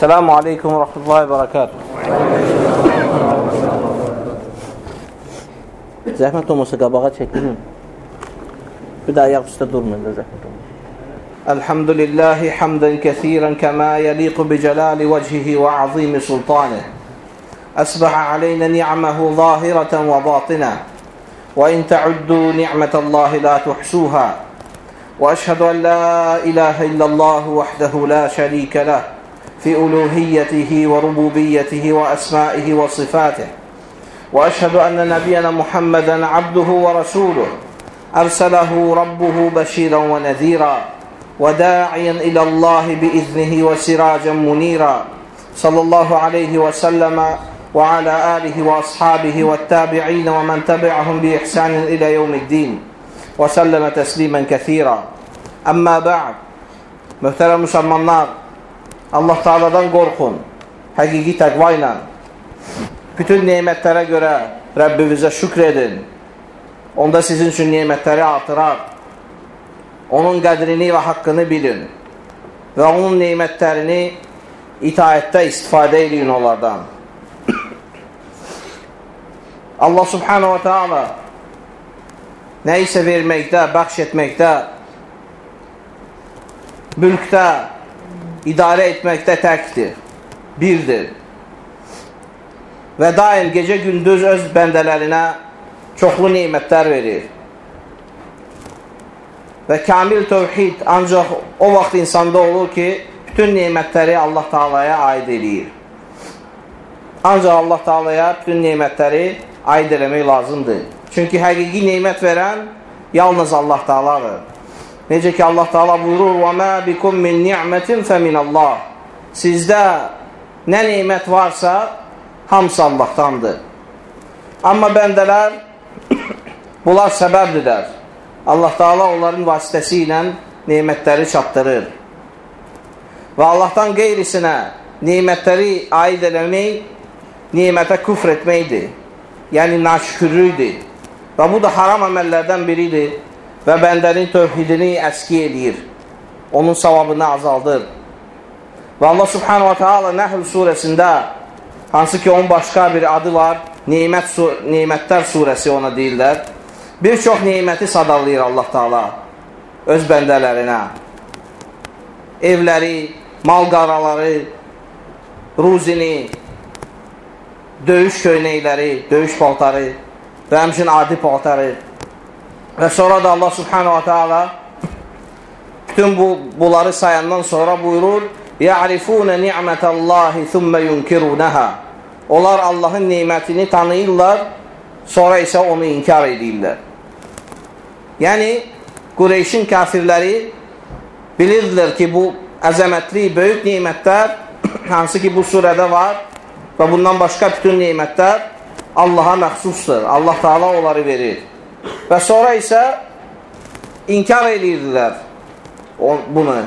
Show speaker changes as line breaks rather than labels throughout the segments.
Aleyküm və Rəhmətullahi və Bərəkatuhu. Zəhmət olmasa qabağa çəkirin. Bir də ayaq üstə durmayın da zəhmət olmasa. الحمد لله حمدا كثيرا كما يليق بجلال وجهه وعظيم سلطانه أسبح علينا نعمه ظاهرة وباطنة وإن تعدوا نعمة الله لا تحصوها وأشهد أن لا إله إلا الله وحده لا شريك له في ألوهيته وربوبيته وأسمائه وصفاته. وأشهد أن نبينا محمدا عبده ورسوله. أرسله ربه بشيرا ونذيرا. وداعيا إلى الله بإذنه وسراجا منيرا. صلى الله عليه وسلم وعلى آله وأصحابه والتابعين ومن تبعهم بإحسان إلى يوم الدين. وسلم تسليما كثيرا. أما بعد Möhtərəm müsəlmanlar, Allah Teala'dan qorxun, həqiqi təqva ilə. Bütün nemətlərə görə Rəbbimizə şükr edin. Onda sizin üçün nemətləri artırar. Onun qədrini və haqqını bilin və onun nemətlərini itaətdə istifadə edin onlardan. Allah subhanahu wa ta'ala nə isə verməkdə, bəxş etməkdə, mülkdə, idarə etməkdə təkdir, birdir. Və daim gecə gündüz öz bəndələrinə çoxlu neymətlər verir. Və kamil tövhid ancaq o vaxt insanda olur ki, bütün neymətləri Allah Taala'ya aid eləyir. Ancaq Allah Taala'ya bütün neymətləri aid eləmək lazımdır. Çünki həqiqi neymət verən yalnız Allah Taala'dır. Necə ki Allah Taala buyurur: "Və ma bikum min ni'metin fe min Allah." Sizdə nə nemət varsa, hamısı Allahdandır. Amma bəndələr bunlar səbəbdirlər. Allah Taala onların vasitəsilə nemətləri çatdırır. Və Allahdan qeyrisinə nemətləri aid eləmək nemətə küfr etməkdir. Yəni naşükürlükdür. Bu da haram əməllərdən biridir və bəndənin tövhidini əski eləyir. Onun savabını azaldır. Və Allah subhanahu wa ta'ala Nəhl surəsində hansı ki onun başqa bir adı var, Neymət su Neymətlər surəsi ona deyirlər. Bir çox neyməti sadalayır Allah Taala öz bəndələrinə. Evləri, mal qaraları, ruzini, döyüş köynəkləri, döyüş paltarı və həmçin adi paltarı Və sonra da Allah subhanahu wa ta'ala bütün bu, bunları sayandan sonra buyurur Ya'rifuna ni'metallahi thumma yunkirunaha Onlar Allahın nimətini tanıyırlar, sonra isə onu inkar edirlər. Yəni, Qureyşin kafirləri bilirdilər ki, bu əzəmətli, böyük nimətlər, hansı ki, bu surədə var və bundan başqa bütün nimətlər Allaha məxsusdur. Allah Taala onları verir. Və sonra isə inkar edirdilər bunu.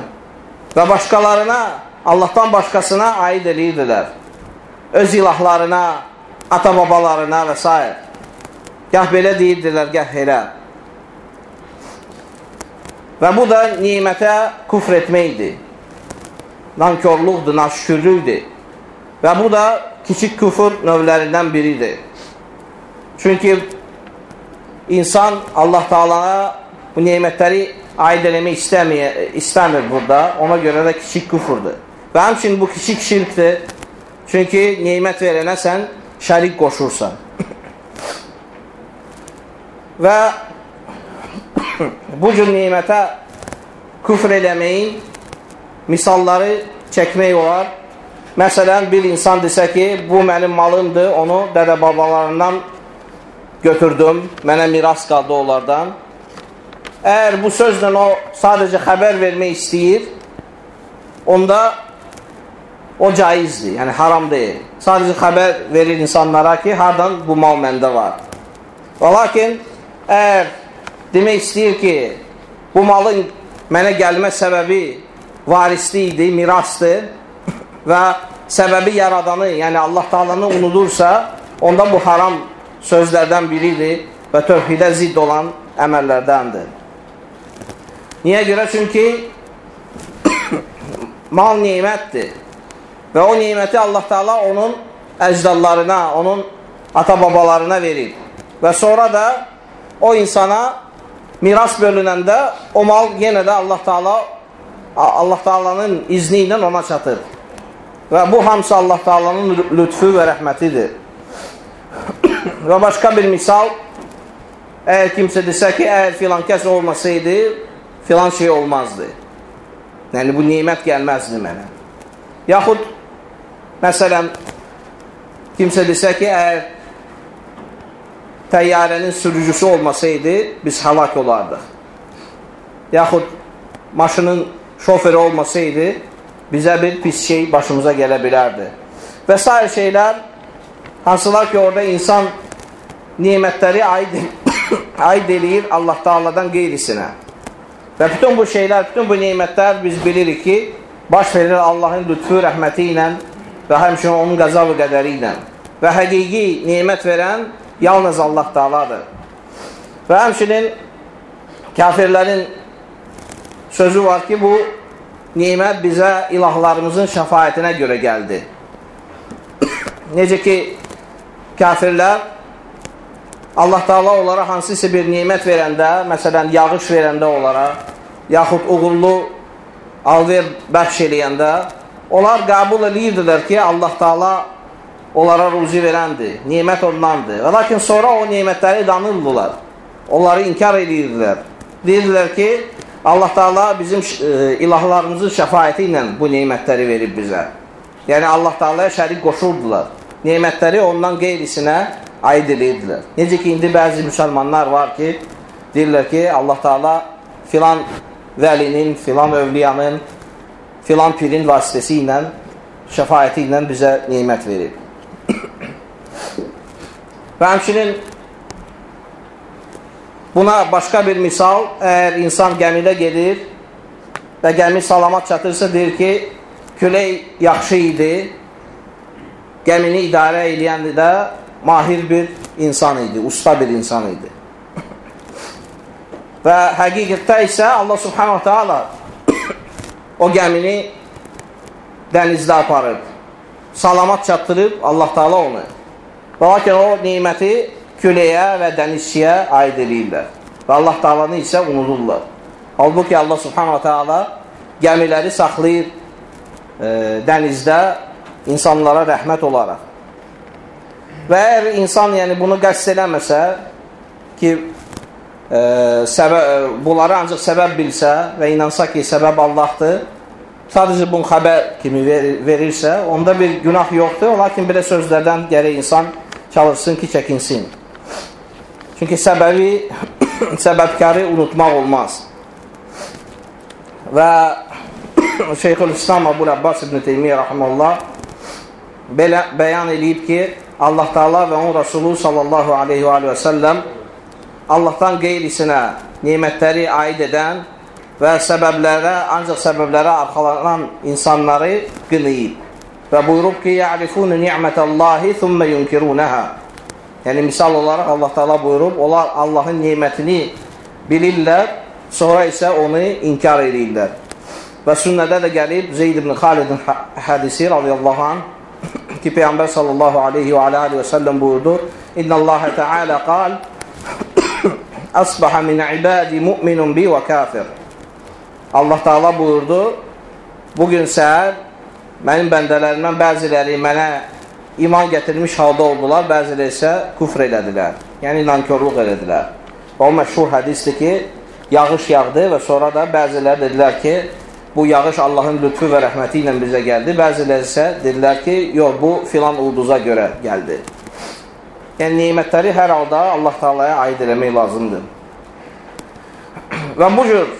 Və başqalarına, Allahdan başqasına aid edirdilər. Öz ilahlarına, ata-babalarına və s. Gah belə deyirdilər, gah elə. Və bu da nimətə küfr etməkdir. Nankörlükdür, naşükürlükdür. Və bu da kiçik küfür növlərindən biridir. Çünki insan Allah Taala'ya bu nemətləri aid eləmək istəmir, istəmir burada. Ona görə də kiçik küfrdür. Və həmçinin bu kiçik şirkdir. Çünki nemət verənə sən şərik qoşursan. Və bu cür nemətə küfr eləməyin misalları çəkmək olar. Məsələn, bir insan desə ki, bu mənim malımdır, onu dədə-babalarından götürdüm, mənə miras qaldı onlardan. Əgər bu sözlə o sadəcə xəbər vermək istəyir, onda o caizdir, yəni haram deyil. Sadəcə xəbər verir insanlara ki, hardan bu mal məndə var. Və lakin, əgər demək istəyir ki, bu malın mənə gəlmə səbəbi varisli idi, mirasdır və səbəbi yaradanı, yəni Allah Taalanı unudursa, onda bu haram sözlərdən biridir və tövhidə zidd olan əməllərdəndir. Niyə görə? Çünki mal neymətdir Və o niməti Allah Taala onun əcdadlarına, onun ata-babalarına verir. Və sonra da o insana miras bölünəndə o mal yenə də Allah Taala Allah Taala'nın izni ilə ona çatır. Və bu hamısı Allah Taala'nın lütfü və rəhmətidir. Və başqa bir misal, əgər kimsə desə ki, əgər filan kəs olmasaydı, filan şey olmazdı. Yəni, bu nimət gəlməzdi mənə. Yaxud, məsələn, kimsə desə ki, əgər təyyarənin sürücüsü olmasaydı, biz halak olardıq. Yaxud, maşının şoförü olmasaydı, bizə bir pis şey başımıza gələ bilərdi. Və s. şeylər, hansılar ki, orada insan nimətləri aid, aid eləyir Allah Taala'dan qeyrisinə. Və bütün bu şeylər, bütün bu nimətlər biz bilirik ki, baş verir Allahın lütfü, rəhməti ilə və həmçinin onun qəzavı qədəri ilə. Və həqiqi nimət verən yalnız Allah Taaladır. Və həmçinin kafirlərin sözü var ki, bu nimət bizə ilahlarımızın şəfayətinə görə gəldi. Necə ki, kafirlər Allah Taala onlara hansısa bir nimət verəndə, məsələn, yağış verəndə onlara, yaxud uğurlu alver bəxş eləyəndə, onlar qəbul edirdilər ki, Allah Taala onlara ruzi verəndir, nimət ondandır. Və lakin sonra o nimətləri danırdılar, onları inkar edirdilər. Deyirdilər ki, Allah Taala bizim e, ilahlarımızın şəfaəti ilə bu nemətləri verib bizə. Yəni Allah Taalaya şərik qoşurdular. Nemətləri ondan qeyrisinə aid edirdilər. Necə ki indi bəzi müsəlmanlar var ki, deyirlər ki, Allah Taala filan vəlinin, filan övliyanın, filan pirin vasitəsi ilə, şəfaəti ilə bizə nemət verir. Və həmçinin Buna başqa bir misal, əgər insan gəmidə gedir və gəmi salamat çatırsa, deyir ki, külək yaxşı idi, gəmini idarə edən də mahir bir insan idi, usta bir insan idi. Və həqiqətdə isə Allah subhanahu ta'ala o gəmini dənizdə aparıb, salamat çatdırıb Allah ta'ala onu. Və lakin o niməti küləyə və dənizçiyə aid edirlər. Və Allah Taalanı isə unudurlar. Halbuki Allah Subhanahu Taala gəmiləri saxlayır e, dənizdə insanlara rəhmət olaraq. Və əgər insan yəni bunu qəsd eləməsə ki, e, səbəb, e, bunları ancaq səbəb bilsə və inansa ki, səbəb Allahdır, sadəcə bunu xəbər kimi ver, verirsə, onda bir günah yoxdur, lakin belə sözlərdən gərək insan çalışsın ki, çəkinsin. Çünki səbəbi, səbəbkarı unutmaq olmaz. Və Şeyxülislam Abu Abbas ibn Teymiyyə rəhməllah belə bəyan eləyib ki, Allah Taala və onun Rasulu sallallahu alayhi və alihi və səlləm Allahdan qeyrisinə nemətləri aid edən və səbəblərə, ancaq səbəblərə arxalanan insanları qınayıb və buyurub ki, "Ya'rifun ni'metallahi thumma yunkirunaha." Yəni misal olaraq Allah Taala buyurub, onlar Allahın nemətini bilirlər, sonra isə onu inkar edirlər. Və sünnədə də gəlib Zeyd ibn Xalidin hə-, hədisi radiyallahu anh ki, Peyyambər sallallahu aleyhi və aleyhi və səlləm buyurdu, İnna Allah Teala qal, Əsbaha min ibadi mu'minun bi və kafir. Allah Taala buyurdu, bugün səhər mənim bəndələrimdən bəziləri mənə iman gətirmiş halda oldular, bəziləri isə küfr elədilər. Yəni, nankörlük elədilər. O məşhur hədisdir ki, yağış yağdı və sonra da bəziləri dedilər ki, bu yağış Allahın lütfü və rəhməti ilə bizə gəldi. Bəziləri isə dedilər ki, yox, bu filan ulduza görə gəldi. Yəni, neymətləri hər halda Allah Taalaya aid eləmək lazımdır. Və bu cür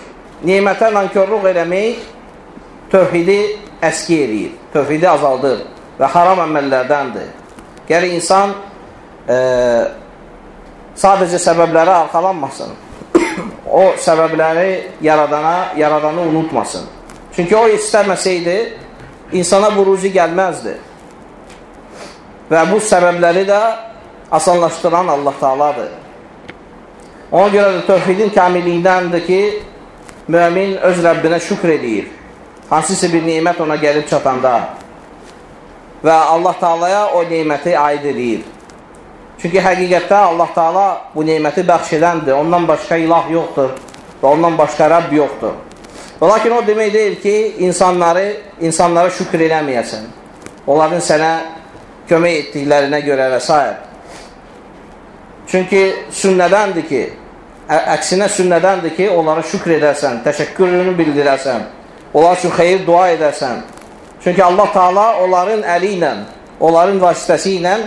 neymətə nankörlük eləmək tövhidi əski eləyir, tövhidi azaldır və haram əməllərdəndir. Gəlir insan e, sadəcə səbəblərə arxalanmasın. o səbəbləri yaradana, yaradanı unutmasın. Çünki o istəməsəydi, insana bu ruzi gəlməzdi. Və bu səbəbləri də asanlaşdıran Allah Taaladır. Ona görə də tövhidin kamilliyindəndir ki, mümin öz Rəbbinə şükr edir. Hansısa bir nimət ona gəlib çatanda və Allah Taalaya o neməti aid edir. Çünki həqiqətdə Allah Taala bu neməti bəxş edəndir. Ondan başqa ilah yoxdur və ondan başqa Rəbb yoxdur. Lakin o demək deyil ki, insanları insanlara şükür eləməyəsən. Onların sənə kömək etdiklərinə görə və s. Çünki sünnədəndir ki, əksinə sünnədəndir ki, onlara şükür edərsən, təşəkkürünü bildirərsən, onlar üçün xeyir dua edərsən. Çünki Allah Taala onların əli ilə, onların vasitəsi ilə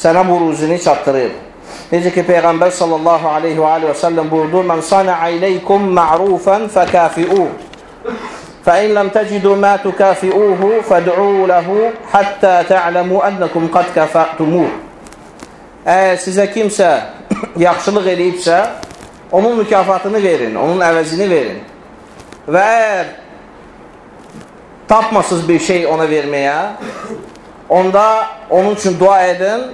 sənə bu ruzini çatdırır. Necə ki, Peyğəmbər sallallahu aleyhi və aleyhi və səlləm buyurdu, Mən sana aleykum ma'rufən fəkafi'uh. فإن لم تجدوا ما تكافئوه فادعوا له حتى تعلموا أنكم قد كفأتموه Əgər sizə kimsə yaxşılıq eləyibsə, onun mükafatını verin, onun əvəzini verin. Və əgər tapmasız bir şey ona verməyə, onda onun üçün dua edin,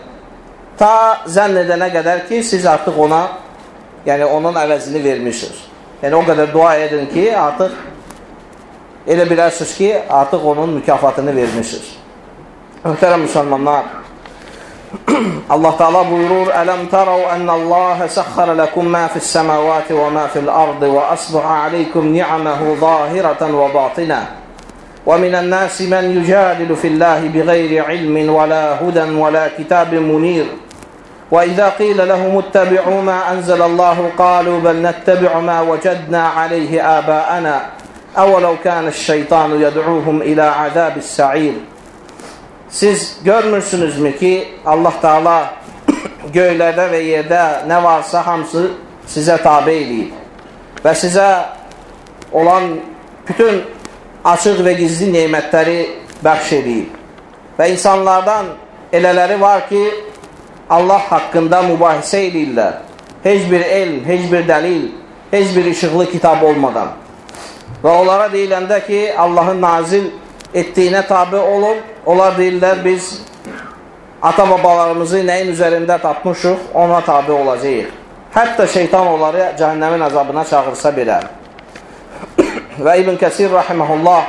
ta zənn edənə qədər ki, siz artıq ona, yəni onun əvəzini vermişsiniz. Yəni o qədər dua edin ki, artıq elə bilərsiniz ki, artıq onun mükafatını vermişsiniz. Möhtərəm müsəlmanlar, Allah Teala buyurur, Ələm tərəv ənəlləhə səxxərə ləkum mə fis-səməvati və mə fil-ardı və əsbəhə aleykum ni'aməhu zahirətən və batinə. ومن الناس من يجادل في الله بغير علم ولا هدى ولا كتاب منير وإذا قيل لهم اتبعوا ما أنزل الله قالوا بل نتبع ما وجدنا عليه آباءنا أولو كان الشيطان يدعوهم إلى عذاب السعير Siz görmürsünüzmü ki Allah Teala göylərdə və yerdə nə varsa hamısı sizə tabe eləyib və sizə olan bütün açıq və gizli nemətləri bəxş eləyib. Və insanlardan elələri var ki, Allah haqqında mübahisə eləyirlər. Heç bir elm, heç bir dəlil, heç bir işıqlı kitab olmadan. Və onlara deyiləndə ki, Allahın nazil etdiyinə tabi olub, onlar deyirlər, biz ata-babalarımızı nəyin üzərində tapmışıq, ona tabi olacaq. Hətta şeytan onları cəhənnəmin əzabına çağırsa belə. Və İbn Kəsir rahiməhullah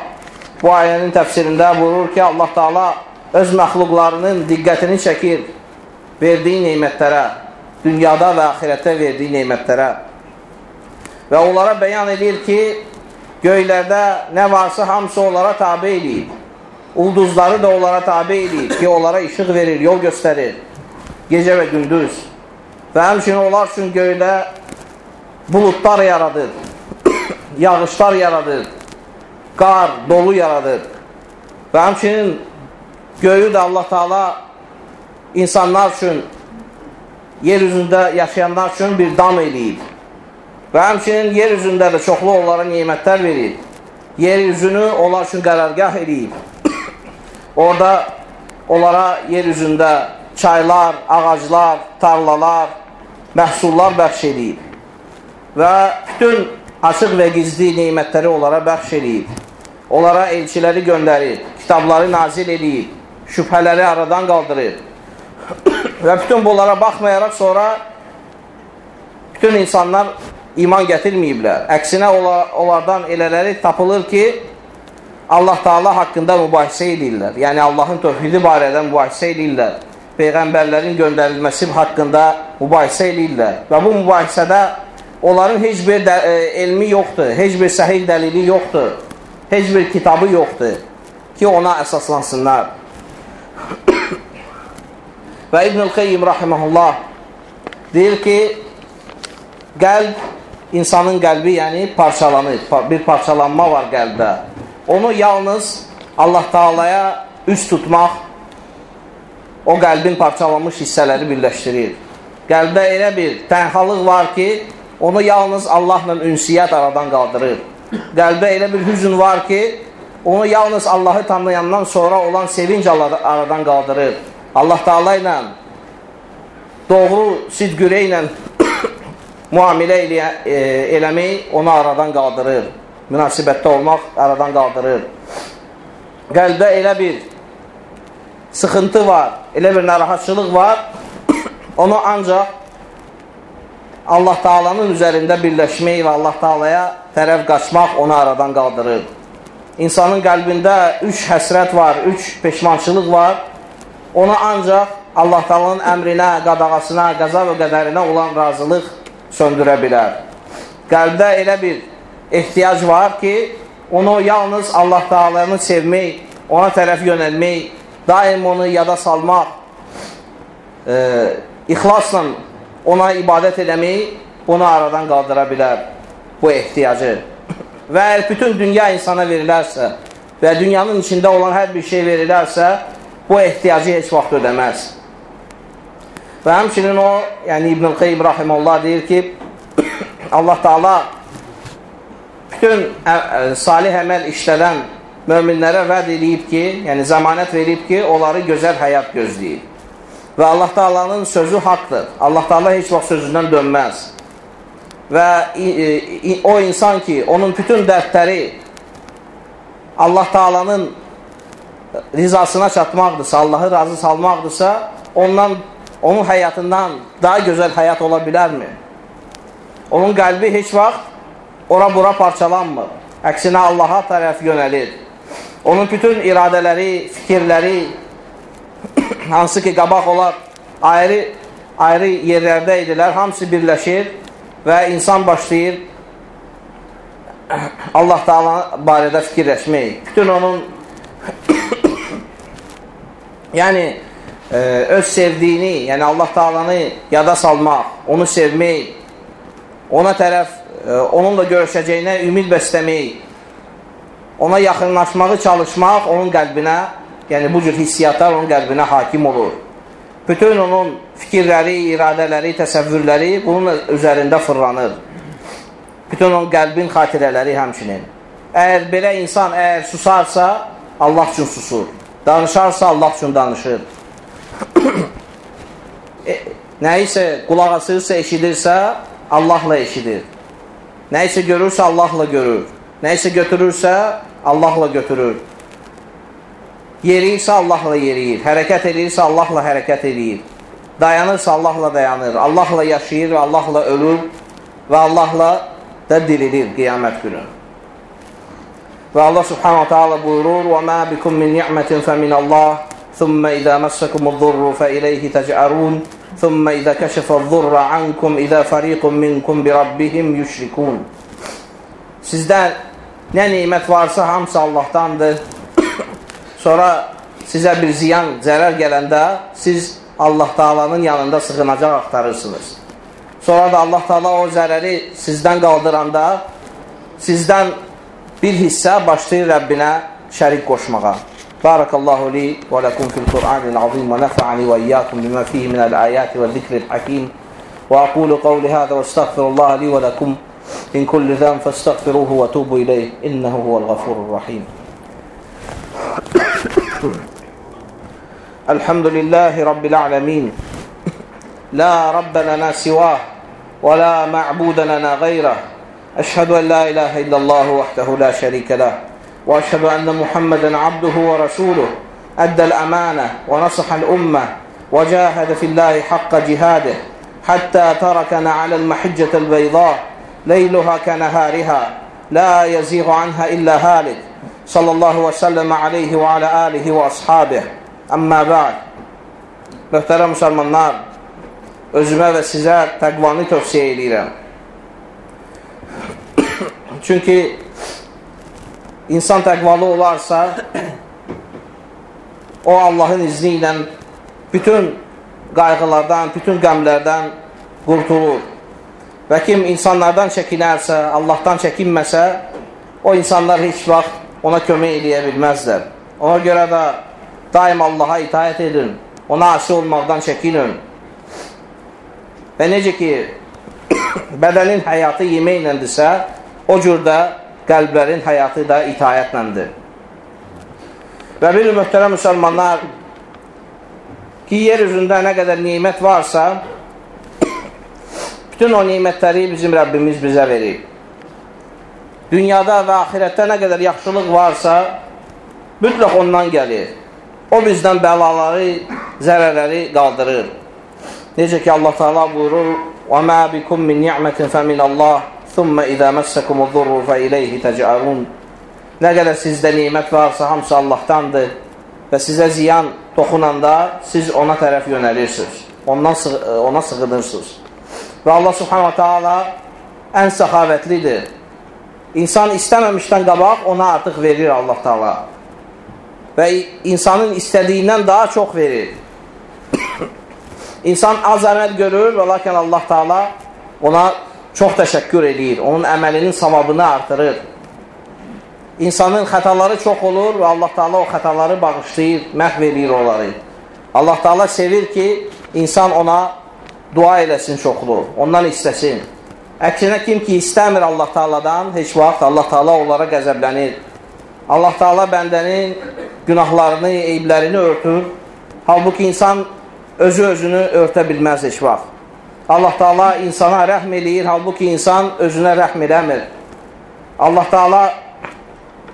bu ayənin təfsirində buyurur ki, Allah Taala öz məxluqlarının diqqətini çəkir verdiyi neymətlərə, dünyada və axirətdə verdiyi neymətlərə. Və onlara bəyan edir ki, Göylərdə nə varsa hamısı onlara tabi eləyib. Ulduzları da onlara tabi eləyib ki, onlara işıq verir, yol göstərir. Gecə və gündüz. Və həmçinin onlar üçün göydə bulutlar yaradır. Yağışlar yaradır. Qar, dolu yaradır. Və həmçinin göyü də Allah Taala insanlar üçün, yer üzündə yaşayanlar üçün bir dam eləyib. Və həmçinin yer üzündə də çoxlu onlara nimətlər verir. Yer üzünü onlar üçün qərargah edib. Orada onlara yer üzündə çaylar, ağaclar, tarlalar, məhsullar bəxş edib. Və bütün açıq və gizli neymətləri onlara bəxş edib. Onlara elçiləri göndərir, kitabları nazil edib, şübhələri aradan qaldırır. Və bütün bunlara baxmayaraq sonra bütün insanlar iman gətirməyiblər. Əksinə onlardan elələri tapılır ki, Allah Taala haqqında mübahisə edirlər. Yəni Allahın tövhidi barədə mübahisə edirlər. Peyğəmbərlərin göndərilməsi haqqında mübahisə edirlər. Və bu mübahisədə onların heç bir də, e, elmi yoxdur, heç bir səhih dəlili yoxdur, heç bir kitabı yoxdur ki, ona əsaslansınlar. Və İbn-i Qeyyim rahiməhullah deyir ki, qəlb insanın qəlbi yəni parçalanır. Bir parçalanma var qəlbdə. Onu yalnız Allah Taalaya üst tutmaq o qəlbin parçalanmış hissələri birləşdirir. Qəlbdə elə bir tənhalıq var ki, onu yalnız Allahla ünsiyyət aradan qaldırır. Qəlbdə elə bir hüzün var ki, onu yalnız Allahı tanıyandan sonra olan sevinc aradan qaldırır. Allah Taala ilə doğru sidqürə ilə müamilə elə, e, eləmək onu aradan qaldırır. Münasibətdə olmaq aradan qaldırır. Qəlbdə elə bir sıxıntı var, elə bir narahatçılıq var. onu ancaq Allah Taalanın üzərində birləşmək və Allah Taalaya tərəf qaçmaq onu aradan qaldırır. insanın qəlbində üç həsrət var, üç peşmançılıq var. Onu ancaq Allah Taala'nın əmrinə, qadağasına, qəza və qədərinə olan razılıq söndürə bilər. Qəlbdə elə bir ehtiyac var ki, onu yalnız Allah Taala'nı sevmək, ona tərəf yönəlmək, daim onu yada salmaq, e, ixlasla ona ibadət eləmək bunu aradan qaldıra bilər bu ehtiyacı. Və əgər bütün dünya insana verilərsə və dünyanın içində olan hər bir şey verilərsə, bu ehtiyacı heç vaxt ödəməz. Və həmçinin o, yəni İbn-i Qeym Rahimullah deyir ki, Allah Taala bütün salih əməl işlədən möminlərə vəd edib ki, yəni zəmanət verib ki, onları gözəl həyat gözləyir. Və Allah Taala'nın sözü haqqdır. Allah Taala heç vaxt sözündən dönməz və o insan ki, onun bütün dərdləri Allah Taalanın rizasına çatmaqdırsa, Allahı razı salmaqdırsa, ondan onun həyatından daha gözəl həyat ola bilərmi? Onun qəlbi heç vaxt ora-bura parçalanmır. Əksinə Allaha tərəf yönəlir. Onun bütün iradələri, fikirləri, hansı ki, qabaq olar, ayrı, ayrı yerlərdə idilər, hamısı birləşir və insan başlayır Allah Taala barədə fikirləşmək. Bütün onun yəni e, öz sevdiyini, yəni Allah Taalanı yada salmaq, onu sevmək, ona tərəf e, onunla görüşəcəyinə ümid bəsləmək, ona yaxınlaşmağı çalışmaq onun qəlbinə, yəni bu cür hissiyatlar onun qəlbinə hakim olur bütün onun fikirləri, iradələri, təsəvvürləri bunun üzərində fırlanır. Bütün onun qəlbin xatirələri həmçinin. Əgər belə insan əgər susarsa, Allah üçün susur. Danışarsa, Allah üçün danışır. e, nəyisə qulaq asırsa, eşidirsə, Allahla eşidir. Nəyisə görürsə, Allahla görür. Nəyisə götürürsə, Allahla götürür. Yeriyirsə Allahla yeriyir, hərəkət edirsə Allahla hərəkət edir. Dayanırsa Allahla dayanır, Allahla yaşayır və Allahla ölür və Allahla da dirilir qiyamət günü. Və Allah subhanahu ta'ala buyurur: "Və ma bikum min ni'metin fa min Allah, thumma idza massakumud-durru fa ilayhi taj'arun, thumma idza kashafa ad-durra 'ankum idza fariqun minkum bi rabbihim yushrikun." Sizdən nə nemət varsa hamısı Allahdandır. Sonra sizə bir ziyan, zərər gələndə siz Allah Taalanın yanında sığınacaq axtarırsınız. Sonra da Allah Taala o zərəri sizdən qaldıranda sizdən bir hissə başlayır Rəbbinə şərik qoşmağa. Barakallahu li və lakum fil Qur'anil azim və nafa'ani və iyyakum bima fihi min al-ayati və zikril hakim. Və aqulu qawli hada və astaghfirullah li və lakum min kulli dhanb fastaghfiruhu və tubu ilayh innahu huwal ghafurur rahim. الحمد لله رب العالمين لا رب لنا سواه ولا معبود أشهد أن لا إله إلا الله وحده لا شريك له وأشهد أن محمدا عبده ورسوله أدى الأمانة ونصح الأمة وجاهد في الله حق جهاده حتى تركنا على المحجة البيضاء ليلها كنهارها لا يزيغ عنها إلا هالك صلى الله وسلم عليه وعلى آله وأصحابه Əmmə bəd, möhtərəm müsəlmanlar, özümə və sizə təqvanı tövsiyə edirəm. Çünki insan təqvalı olarsa, o Allahın izni ilə bütün qayğılardan, bütün qəmlərdən qurtulur. Və kim insanlardan çəkinərsə, Allahdan çəkinməsə, o insanlar heç vaxt ona kömək eləyə bilməzlər. Ona görə də Daim Allaha itaət edin. Ona asi olmaqdan çəkinin. Və necə ki, bədənin həyatı yeməkləndirsə, o cür də qəlblərin həyatı da itayətləndir. Və bir mühtərəm müsəlmanlar ki, yer üzündə nə qədər nimət varsa, bütün o nimətləri bizim Rəbbimiz bizə verir. Dünyada və ahirətdə nə qədər yaxşılıq varsa, mütləq ondan gəlir. O bizdən bəlaları, zərərləri qaldırır. Necə ki, Allah Teala buyurur, وَمَا بِكُمْ مِنْ نِعْمَةٍ فَمِنَ اللّٰهِ Thumma izə məssəkumu zurru fə iləyhi təcəalun. Nə qədər sizdə nimət varsa hamısı Allahdandır və sizə ziyan toxunanda siz ona tərəf yönəlirsiniz. Ondan sığ ona sığınırsınız. Və Allah subhanahu taala ən səxavətlidir. İnsan istəməmişdən qabaq ona artıq verir Allah taala. Və insanın istədiyindən daha çox verir. İnsan az əməl görür və lakin Allah taala ona çox təşəkkür edir. Onun əməlinin savabını artırır. İnsanın xətaları çox olur və Allah Taala o xətaları bağışlayır, məhv edir onları. Allah Taala sevir ki, insan ona dua eləsin çoxlu, ondan istəsin. Əksinə kim ki istəmir Allah Taaladan, heç vaxt Allah Taala onlara qəzəblənir. Allah Taala bəndənin günahlarını, eyblərini örtür. Halbuki insan özü özünü örtə bilməz heç vaxt. Allah Taala insana rəhm eləyir, halbuki insan özünə rəhm eləmir. Allah Taala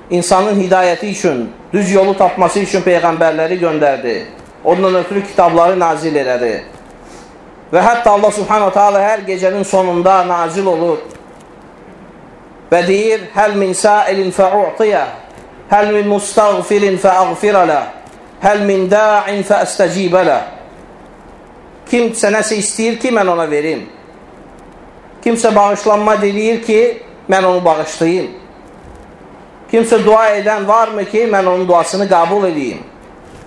insanın hidayəti üçün, düz yolu tapması üçün peyğəmbərləri göndərdi. Ondan ötürü kitabları nazil elədi. Və hətta Allah Subhanahu Taala hər gecənin sonunda nazil olur. Və deyir: "Həl min sa'ilin fa'u'tiya, həl min mustaghfirin fa'aghfira la, həl min da'in fa'astajiba la." Kimsə nəsə istəyir ki, mən ona verim. Kimsə bağışlanma diləyir ki, mən onu bağışlayayım. Kimsə dua edən varmı ki, mən onun duasını qəbul edeyim.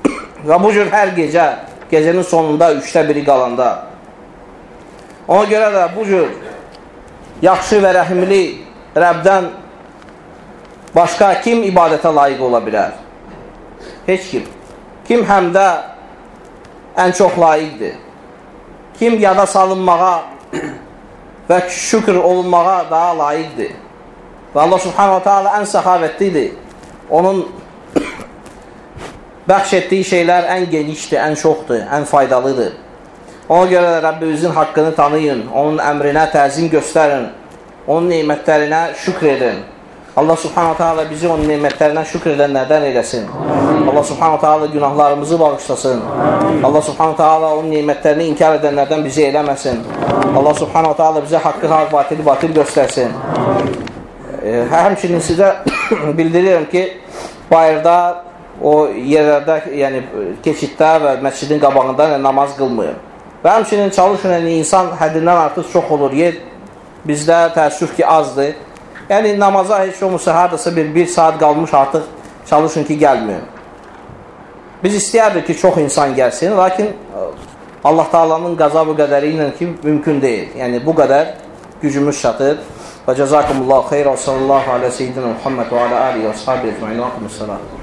Və bu cür hər gecə, gecənin sonunda üçdə biri qalanda. Ona görə də bu cür yaxşı və rəhimli Rəbdən başqa kim ibadətə layiq ola bilər? Heç kim. Kim həm də ən çox layiqdir. Kim yada salınmağa və şükür olunmağa daha layiqdir. Və Allah subhanahu ta'ala ən səxavətlidir. Onun bəxş etdiyi şeylər ən genişdir, ən çoxdur, ən faydalıdır. Ona görə də Rəbbimizin haqqını tanıyın, onun əmrinə təzim göstərin, onun neymətlərinə şükr edin. Allah subhanahu ta'ala bizi onun nemətlərindən şükr edənlərdən eləsin. Allah subhanahu ta'ala günahlarımızı bağışlasın. Allah subhanahu ta'ala onun nemətlərini inkar edənlərdən bizi eləməsin. Allah subhanahu ta'ala bizə haqqı haq, batili batil göstərsin. Həmçinin sizə bildirirəm ki, bayırda o yerlərdə, yəni keçiddə və məscidin qabağında namaz qılmıyor. Və həmçinin çalışın, yəni insan həddindən artıq çox olur. Yer bizdə təəssüf ki, azdır. Yəni namaza heç olmasa hardasa bir, bir saat qalmış artıq çalışın ki, gəlmiyor. Biz istəyərdik ki, çox insan gəlsin, lakin e, Allah Taala'nın qazabı qədəri ilə ki, mümkün deyil. Yəni bu qədər gücümüz çatır. Və cəzakumullahu xeyr və sallallahu alə seyyidina Muhammed və alə alihi və sahabi ecmaîn və salam.